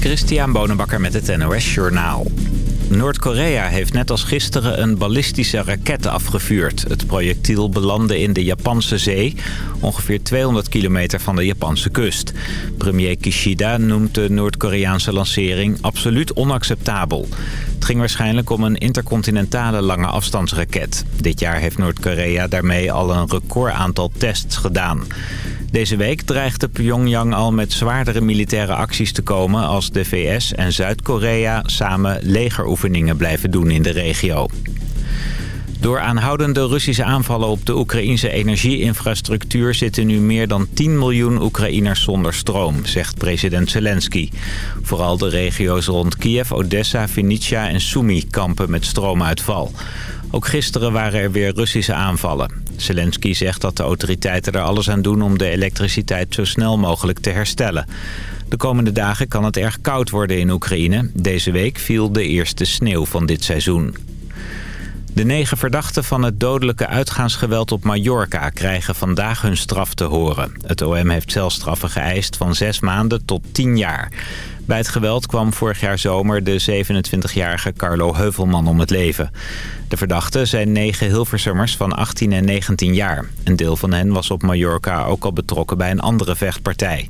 Christian Bonenbakker met het NOS Journaal. Noord-Korea heeft net als gisteren een ballistische raket afgevuurd. Het projectiel belandde in de Japanse zee, ongeveer 200 kilometer van de Japanse kust. Premier Kishida noemt de Noord-Koreaanse lancering absoluut onacceptabel. Het ging waarschijnlijk om een intercontinentale lange afstandsraket. Dit jaar heeft Noord-Korea daarmee al een recordaantal tests gedaan. Deze week dreigde Pyongyang al met zwaardere militaire acties te komen... als de VS en Zuid-Korea samen legeroefeningen blijven doen in de regio. Door aanhoudende Russische aanvallen op de Oekraïnse energieinfrastructuur... zitten nu meer dan 10 miljoen Oekraïners zonder stroom, zegt president Zelensky. Vooral de regio's rond Kiev, Odessa, Vinnytsia en Sumy kampen met stroomuitval. Ook gisteren waren er weer Russische aanvallen. Zelensky zegt dat de autoriteiten er alles aan doen om de elektriciteit zo snel mogelijk te herstellen. De komende dagen kan het erg koud worden in Oekraïne. Deze week viel de eerste sneeuw van dit seizoen. De negen verdachten van het dodelijke uitgaansgeweld op Mallorca krijgen vandaag hun straf te horen. Het OM heeft celstraffen geëist van zes maanden tot tien jaar. Bij het geweld kwam vorig jaar zomer de 27-jarige Carlo Heuvelman om het leven. De verdachten zijn negen Hilversummers van 18 en 19 jaar. Een deel van hen was op Mallorca ook al betrokken bij een andere vechtpartij.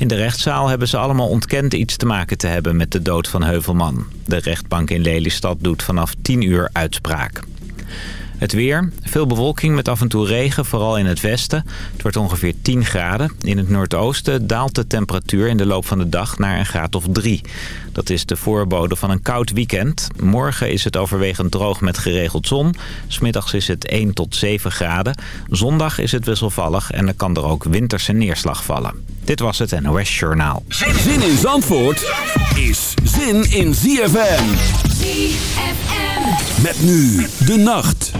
In de rechtszaal hebben ze allemaal ontkend iets te maken te hebben met de dood van Heuvelman. De rechtbank in Lelystad doet vanaf 10 uur uitspraak. Het weer. Veel bewolking met af en toe regen, vooral in het westen. Het wordt ongeveer 10 graden. In het noordoosten daalt de temperatuur in de loop van de dag naar een graad of 3. Dat is de voorbode van een koud weekend. Morgen is het overwegend droog met geregeld zon. Smiddags is het 1 tot 7 graden. Zondag is het wisselvallig en dan kan er ook winterse neerslag vallen. Dit was het NOS Journaal. Zin in Zandvoort is zin in ZFM. ZFM. Met nu de nacht.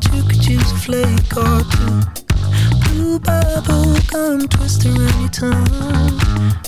but you could use a flake or two. Blue bubble gum twister anytime.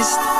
Please.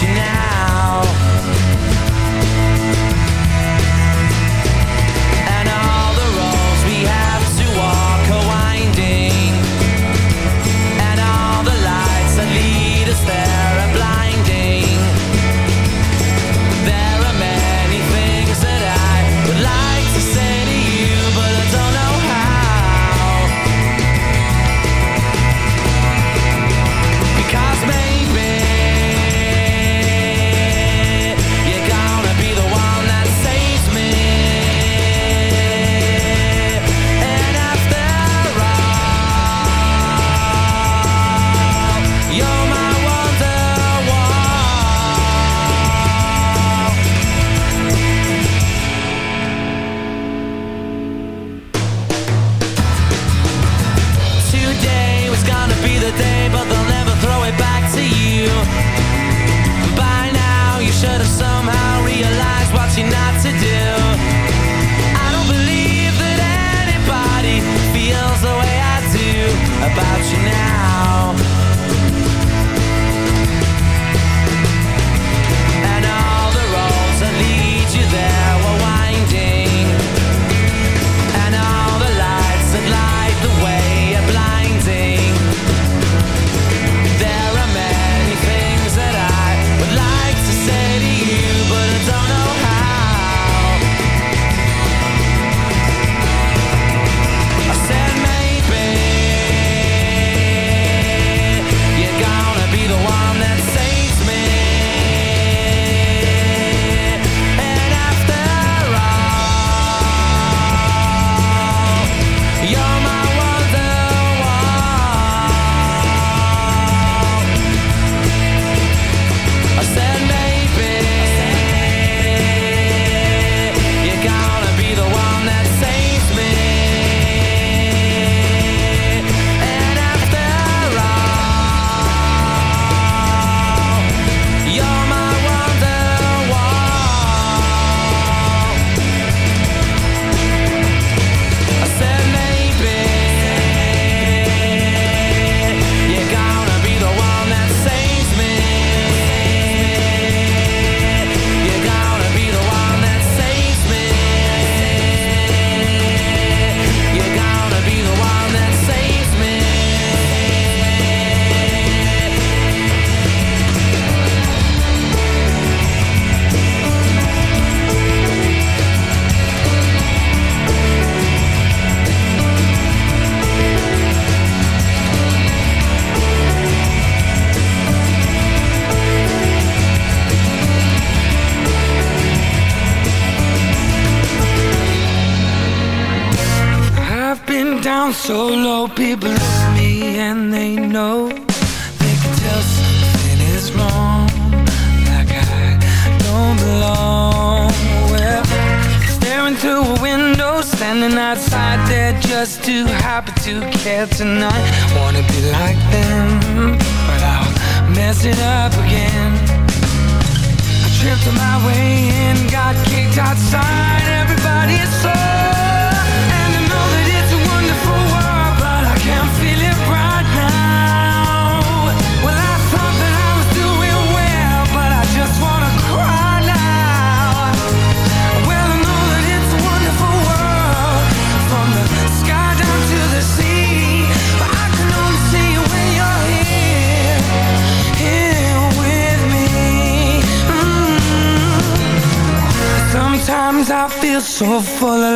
Now.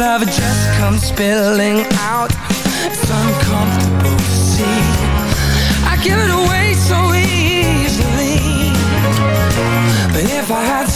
love just comes spilling out. It's uncomfortable to see. I give it away so easily. But if I had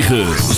106.9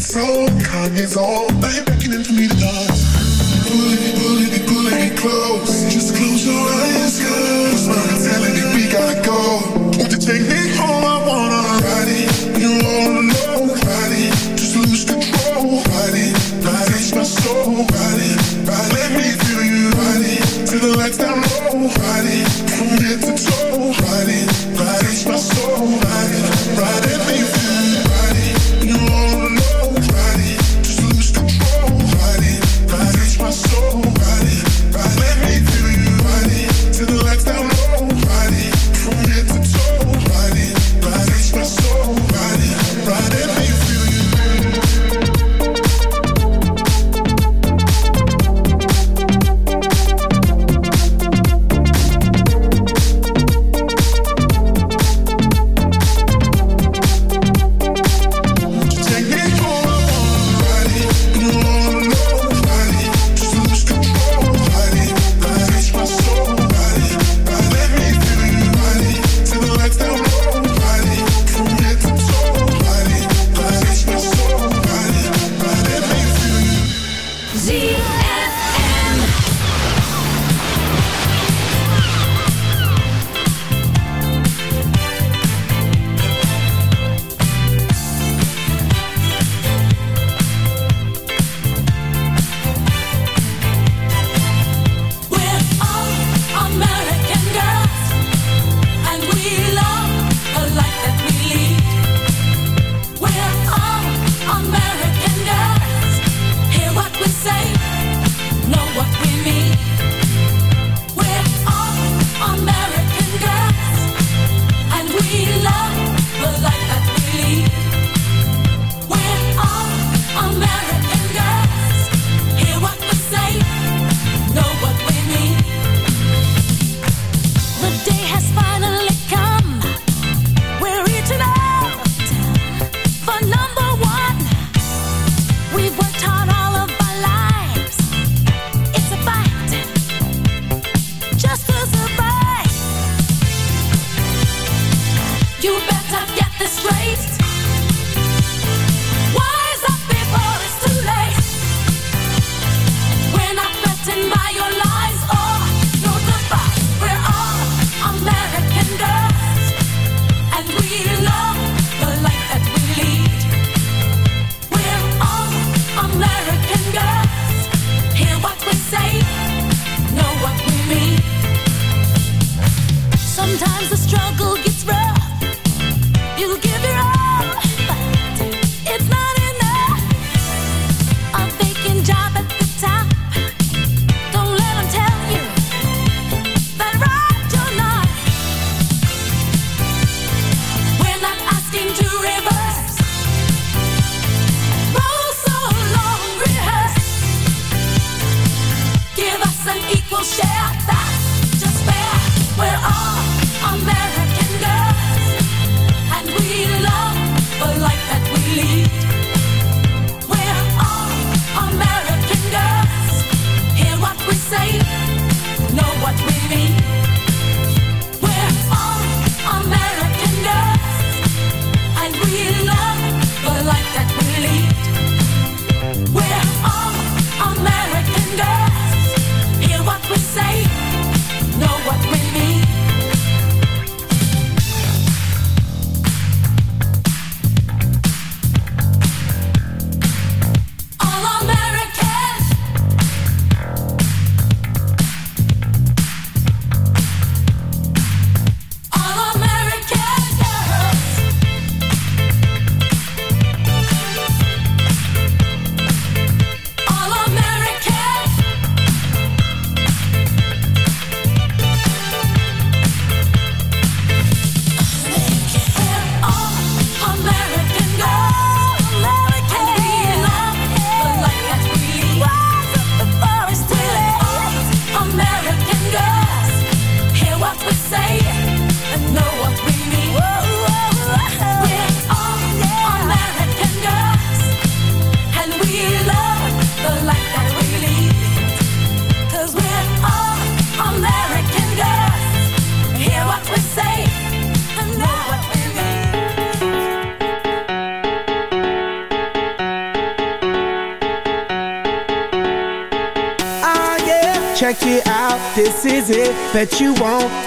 So kind is all now you're beckoning for me to die. Close. Just close your eyes, girl. Cause my telling me we gotta go. Won't you take me?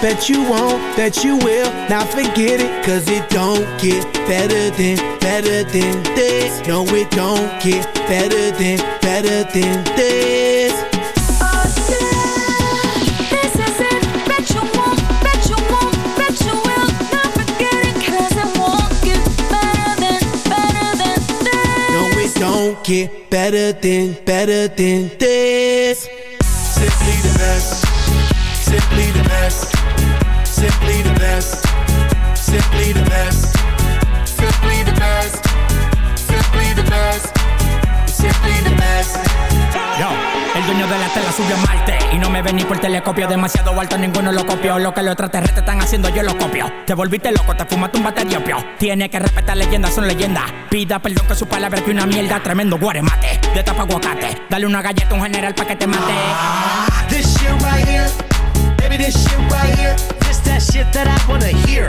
Bet you won't, that you will. Now forget it, cause it don't get better than, better than this. No, it don't get better than, better than this. This is it. Bet you won't, bet you won't, bet you will. Not forget it, won't get better than better than this. No it don't get better than, better than this. Simply the best. Simply the best. Y no me ven ni por telescopio. Demasiado alto, ninguno lo copió Lo que los extraterrestres están haciendo, yo lo copio. Te volviste loco, te fumaste un bate diopio Tiene que respetar leyendas, son leyendas. Pida perdón que su palabra que una mierda. Tremendo guaremate, de tapa aguacate. Dale una galleta a un general pa' que te mate. This shit right here. Baby, this shit right here. This that shit that I wanna hear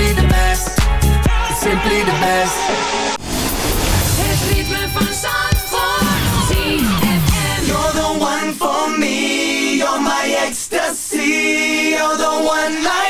Simply the best. Simply the best. Het ritme van Zandvoort. ZFM. You're the one for me. You're my ecstasy. You're the one I